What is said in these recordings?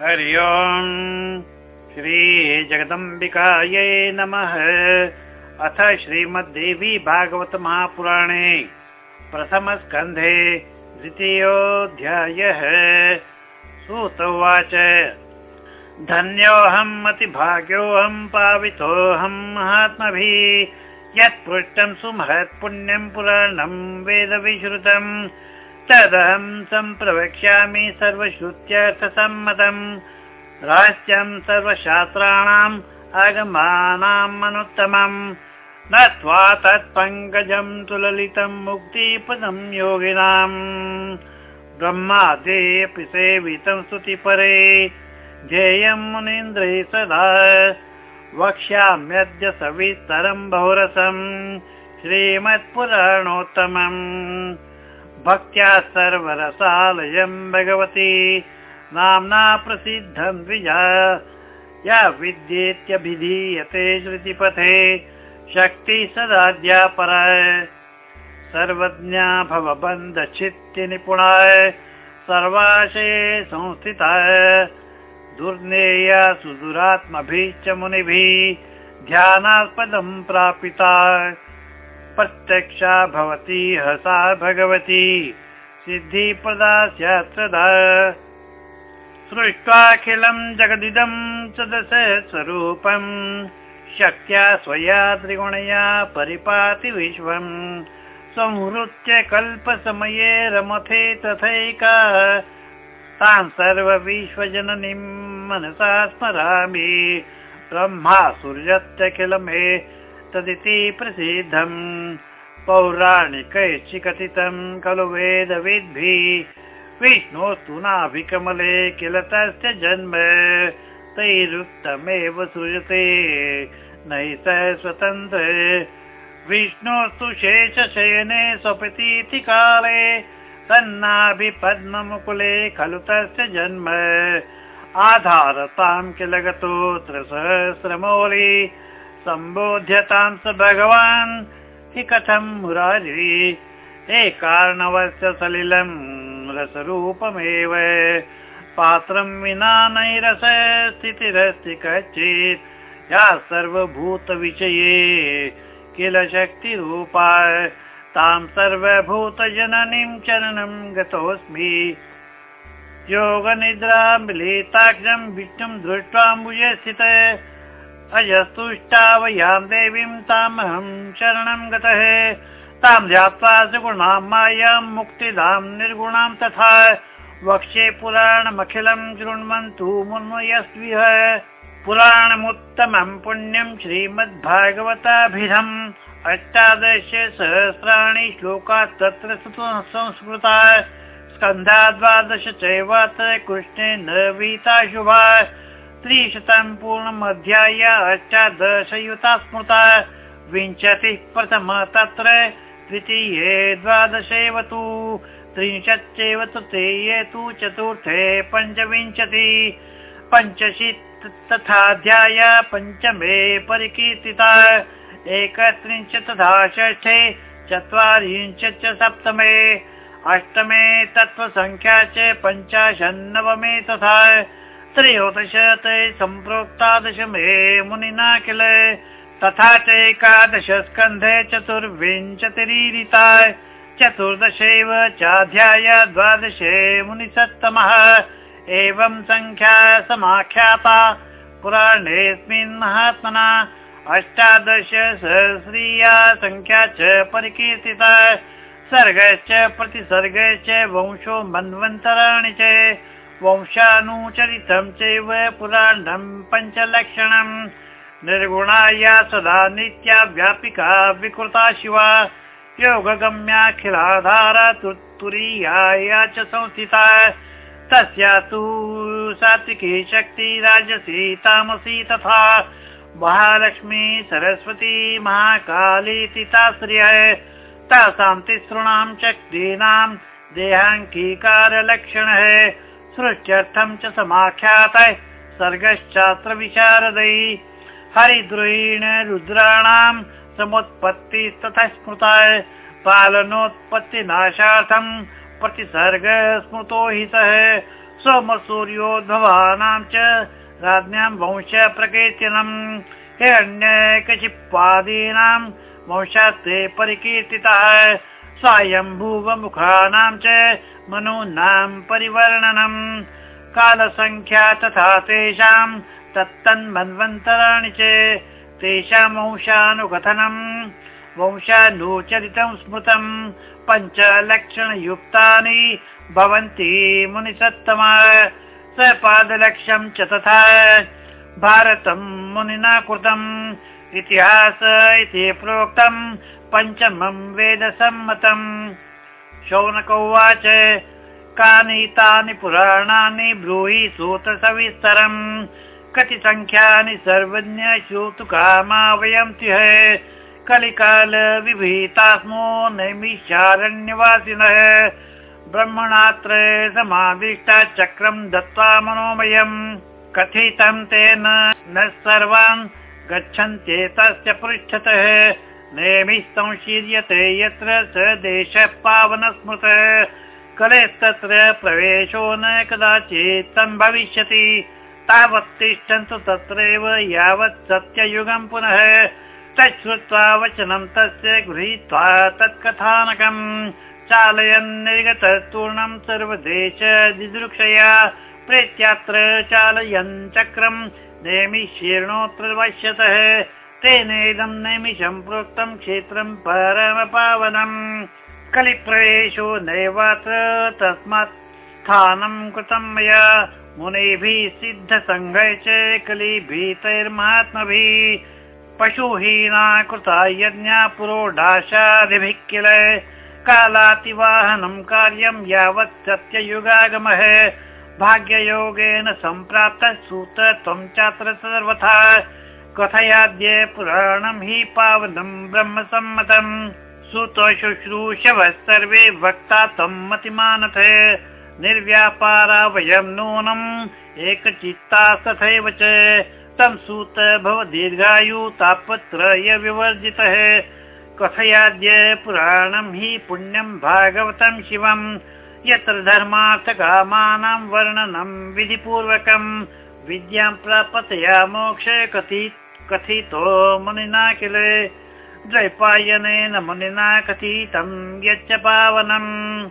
हरि ओम् श्रीजगदम्बिकायै नमः। अथ श्रीमद्देवी भागवत महापुराणे प्रथमस्कन्धे द्वितीयोऽध्यायः। सूत उवाच। धन्योऽहम् अतिभाग्योऽहम् पावितोऽहम् महात्मभिः। यत्पृष्टम् सुमहत् पुण्यम् पुराणम् वेदविश्रुतम् तदहम् सम्प्रवक्ष्यामि सर्वश्रुत्यर्थसम्मतम् रहस्यम् सर्वशास्त्राणाम् आगमानाम् अनुत्तमम्। नत्वा तत्पङ्कजम् तुललितम् मुक्तिपदम् योगिनाम्। ब्रह्मादेऽपि सेवितम् स्तुतिपरे। ध्येयम् मुनीन्द्रै सदा। वक्ष्याम्यद्य सविस्तरम् बहुरसम्। श्रीमत्पुराणोत्तमम् भक्त्या सर्वरसालयम् भगवती। नाम्ना प्रसिद्धम् द्विजा या विद्येत्यभिधीयते श्रुतिपथे। शक्ति सदाद्यापराय सर्वज्ञा भवबन्धचित्तिनिपुणाय सर्वाशये संस्थिताय। दुर्नेया सुदुरात्मभिश्च मुनिभिः ध्यानास्पदम् प्रापिता प्रत्यक्षा भवति हसा भगवती। सिद्धिप्रदा स्यात्दा सृष्ट्वाखिलम् जगदिदम् सदस स्वरूपम् शक्त्या स्वया त्रिगुणया परिपाति विश्वम् संहृत्य कल्पसमये रमथे तथैका। तान् सर्वविश्वजननीम् मनसा स्मरामि। ब्रह्मा सूर्यत्यखिल मे तदिति प्रसिद्धम्। पौराणिकैश्चिकथितम् खलु वेदविद्भिः विष्णोस्तु नाभिकमले किल तस्य जन्म? तैरुक्तमेव सृजते नहि स स्वतन्त्र। विष्णोस्तु शेषशयने स्वप्रतीति काले। तन्नाभिपद्ममुकुले खलु तस्य जन्म। आधारतां गतोऽत्र सहस्रमौलि सम्बोध्यतां स भगवान् हि कथं मुरारी? एकार्णवस्य सलिलम् रसरूपमेव। पात्रं विना नैरस स्थितिरस्ति कश्चित्। या सर्वभूतविषये किल शक्तिरूपा? तां सर्वभूतजननीं चरणं गतोऽस्मि। योगनिद्रा मिलिताक्षं विष्णुं दृष्ट्वाम्बुजे स्थित अजस्तुष्टावयां देवीं तामहं शरणं गतः तां ध्यात्वा सुगुणां मायां मुक्तिदां निर्गुणां तथा वक्ष्ये पुराणमखिलं शृण्वन्तु मुन्मयस्विह। पुराणमुत्तमं पुण्यं श्रीमद्भागवताभिधम्। अष्टादश सहस्राणि श्लोकात् तत्र संस्कृता। स्कन्धा द्वादश चैवात्र कृष्णेन वीता शुभा त्रिशतं पूर्णमध्याय अष्टादशयुता स्मृता विंशतिः प्रथम तत्र द्वितीये द्वादशेव तु त्रिंशच्चैव तृतीये तु चतुर्थे पञ्चविंशति पञ्चशीत् तथाध्याय पञ्चमे परिकीर्तिता एकत्रिंशत् तथा षष्ठे चत्वारिंशच्च सप्तमे अष्टमे तत्त्वसङ्ख्या च पञ्चाशन्नवमे तथा त्रयोदश सम्प्रोक्ता दशमे मुनिना किल तथा च एकादश स्कन्धे चतुर्विंशतिरीरिता चतुर्दशैव चाध्याय द्वादशे मुनिसत्तमः। एवं सङ्ख्या समाख्याता पुराणेऽस्मिन् महात्मना। अष्टादश सहस्रीया सङ्ख्या च परिकीर्तिता। सर्गश्च प्रतिसर्गश्च वंशो मन्वन्तराणि च वंशानुचरितं चैव पुराणं पञ्चलक्षणम्। निर्गुणाया सदा नित्या व्यापिका विकृता शिवा। योगगम्याखिलाधारा तुरीया च संस्थिता। तस्या तु सात्विकी शक्ति राजसी तामसी तथा। महालक्ष्मी सरस्वती महाकालीति ताश्रिय तासां तिसॄणां शक्तीनां देहाङ्गीकारलक्षणः। सृष्ट्यर्थं च समाख्यात सर्गश्चात्र विशारदै हरिद्रुयेण रुद्राणां समुत्पत्ति तथा स्मृताय। पालनोत्पत्तिनाशार्थं प्रतिसर्ग स्मृतो हि सः। सोमसूर्योद्भवानां च राज्ञां वंश प्रकीर्तिनम् हिरण्यकशिपादीनां वंशास्ते परिकीर्तितः स्वायम्भुवमुखानां च मनूनां परिवर्णनम् कालसङ्ख्या तथा तेषां तत्तन्मन्वन्तराणि च तेषां वंशानुकथनम्। वंशानुचरितं स्मृतम् पञ्चलक्षणयुक्तानि भवन्ति मुनिसत्तमा। सपादलक्ष्यं च तथा भारतं मुनिना कृतम्। इतिहास इति प्रोक्तम्। पञ्चमं वेदसम्मतम् शौनक उवाच कानि तानि पुराणानि ब्रूहि सूत्रसविस्तरम् कति सङ्ख्यानि सर्वज्ञ श्रोतुकामा वयं तिह। कलिकाल विभीता स्मो नैमिषारण्यवासिनः। ब्रह्मणात्र समादिष्टा चक्रं दत्त्वा मनोमयम् कथितं तेन न सर्वान् गच्छन्त्येतस्य पृष्ठतः। नेमिस्तंशीर्यते यत्र स देशः पावन स्मृतः कलेस्तत्र प्रवेशो न कदाचित् सम्भविष्यति तावत् तिष्ठन्तु तत्रैव यावत् सत्ययुगं पुनः। तच्छ्रुत्वा वचनं तस्य गृहीत्वा तत्कथानकम्। चालयन् निर्गतूर्णं सर्वदेश दिदृक्षया प्रेत्यात्र चालयन् चक्रम् नैमिशीर्णोऽत्र पश्यतः तेनेदं नैमिषं प्रोक्तं क्षेत्रं परमपावनम् कलिप्रवेशो नैवात्र तस्मात् स्थानं कृतं मया। मुनिभिः सिद्धसङ्घै च कलिभीतैर्महात्मभिः पशुहीना कृता यज्ञा पुरोडाशादिभिः किल। कालातिवाहनं कार्यं यावत् सत्ययुगागमः भाग्ययोगेन सम्प्राप्तः सूत त्वं चात्र सर्वथा। कथयाद्य पुराणं हि पावनं ब्रह्मसम्मतम्। सुत शुश्रूषवः सर्वे वक्ता त्वं मतिमानथ। निर्व्यापारा वयं नूनम् एकचित्ता तथैव च। तं सूत भव दीर्घायु तापत्रय विवर्जितः। कथयाद्य पुराणं हि पुण्यं भागवतं शिवम् यत्र धर्मार्थकामानां वर्णनं विधिपूर्वकम् विद्यां प्रापतया मोक्ष कथितो मुनिना किल द्वैपायनेन मुनिना कथितं यच्च पावनम्।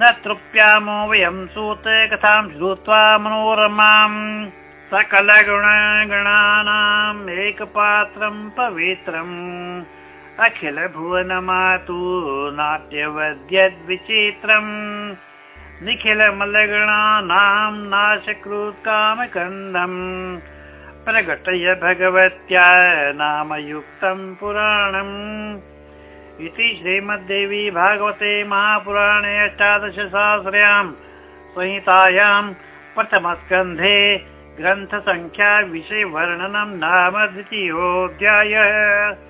न तृप्यामो वयं सूत कथां श्रुत्वा मनोरमाम्। एकपात्रं पवित्रम् अखिल भुवन मातु नाट्यवद्यद्विचित्रम्। निखिल मलगणानां नाशकृत् कामकन्दम् प्रकटय भगवत्या नामयुक्तं पुराणम्। इति श्रीमद्देवी भागवते महापुराणे अष्टादशसहस्र्यां संहितायां प्रथमस्कन्धे ग्रन्थसङ्ख्या विषयवर्णनं नाम द्वितीयोऽध्यायः